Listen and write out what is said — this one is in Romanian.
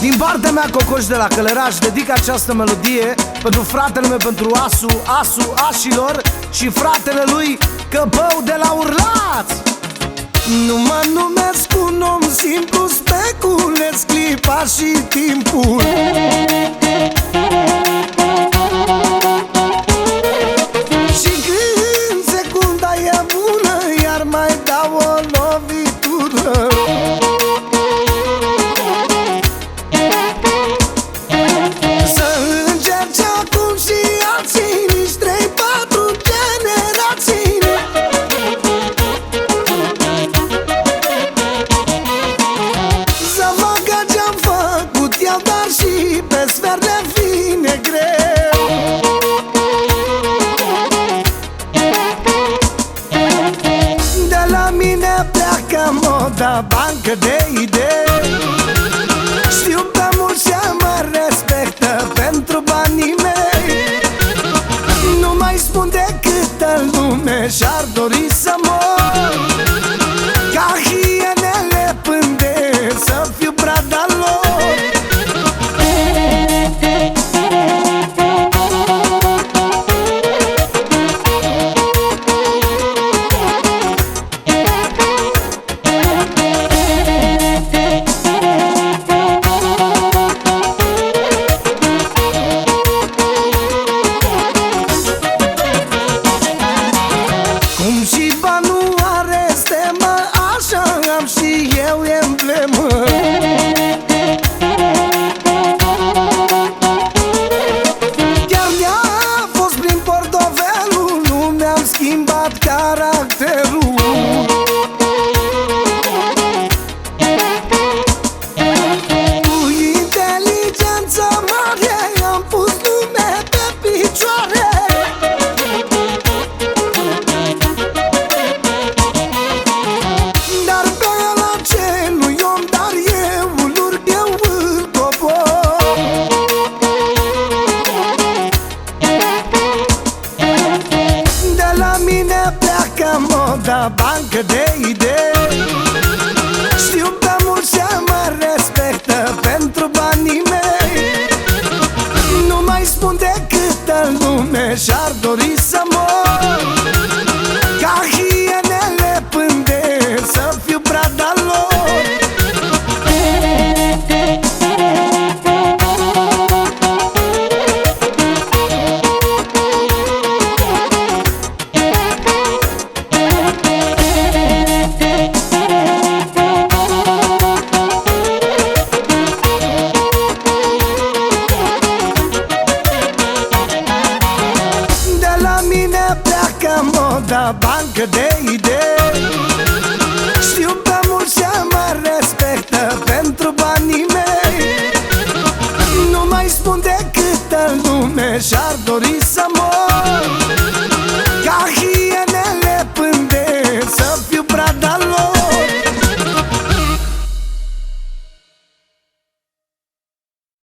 Din partea mea, Cocoș de la Călăraș Dedic această melodie pentru fratele meu, pentru Asu, Asu, Așilor Și fratele lui, Căpău de la Urlați. Nu mă numesc un om simplu, speculez clipa și timpul pleacă moda bancă de idei. Știu pe mulți mă respectă pentru banii mei. Nu mai spun decât în lume și-ar dori să Mama nu are Așa am și eu emblemă Chiar mi-a fost prin portofelul Nu mi-am schimbat cara. Moda bancă de idei. Știu pe mulți mă respectă pentru banii mei. Nu mai spun decât în lume și-ar dori să mor moda bancă de idei. Știu pe mulți mă respectă pentru banii mei. Nu mai spun decât în lume și-ar dori să mor